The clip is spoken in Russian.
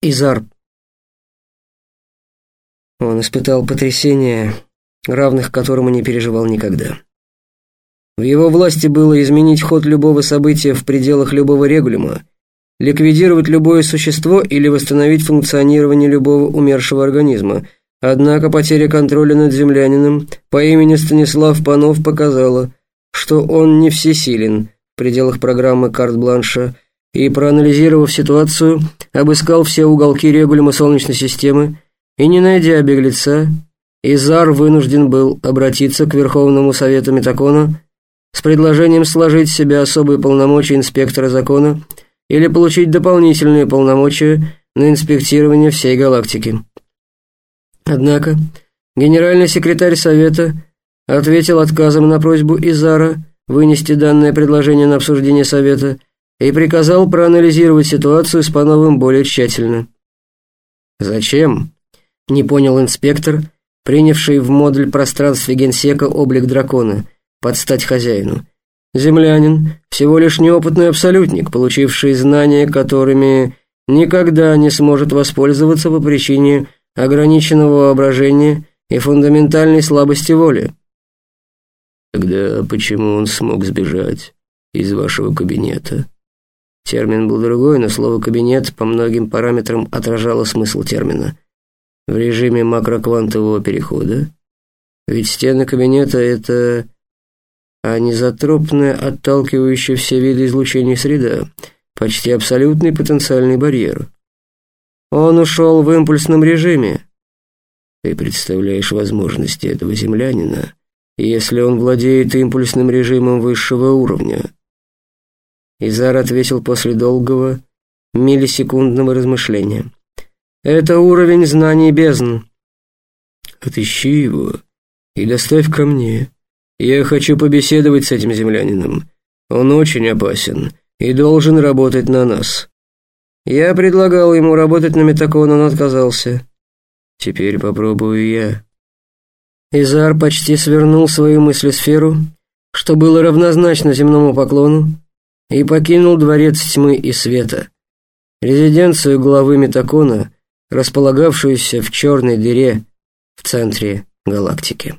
Изар. Он испытал потрясение, равных которому не переживал никогда. В его власти было изменить ход любого события в пределах любого регулима, ликвидировать любое существо или восстановить функционирование любого умершего организма. Однако потеря контроля над землянином по имени Станислав Панов показала, что он не всесилен в пределах программы «Карт-бланша», и, проанализировав ситуацию, обыскал все уголки регулима Солнечной системы и, не найдя беглеца, Изар вынужден был обратиться к Верховному Совету Метакона с предложением сложить в себя особые полномочия инспектора закона или получить дополнительные полномочия на инспектирование всей галактики. Однако генеральный секретарь Совета ответил отказом на просьбу Изара вынести данное предложение на обсуждение Совета и приказал проанализировать ситуацию с Пановым более тщательно. «Зачем?» — не понял инспектор, принявший в модуль пространстве генсека облик дракона, под стать хозяину. Землянин — всего лишь неопытный абсолютник, получивший знания, которыми никогда не сможет воспользоваться по причине ограниченного воображения и фундаментальной слабости воли. Тогда почему он смог сбежать из вашего кабинета? Термин был другой, но слово «кабинет» по многим параметрам отражало смысл термина. В режиме макроквантового перехода. Ведь стены кабинета — это анизотропная, отталкивающая все виды излучения среда, почти абсолютный потенциальный барьер. Он ушел в импульсном режиме. Ты представляешь возможности этого землянина, если он владеет импульсным режимом высшего уровня — Изар ответил после долгого, миллисекундного размышления. «Это уровень знаний бездн». «Отыщи его и доставь ко мне. Я хочу побеседовать с этим землянином. Он очень опасен и должен работать на нас». Я предлагал ему работать на Метакон, он отказался. Теперь попробую я. Изар почти свернул свою мыслесферу, что было равнозначно земному поклону, и покинул дворец тьмы и света, резиденцию главы Метакона, располагавшуюся в черной дыре в центре галактики.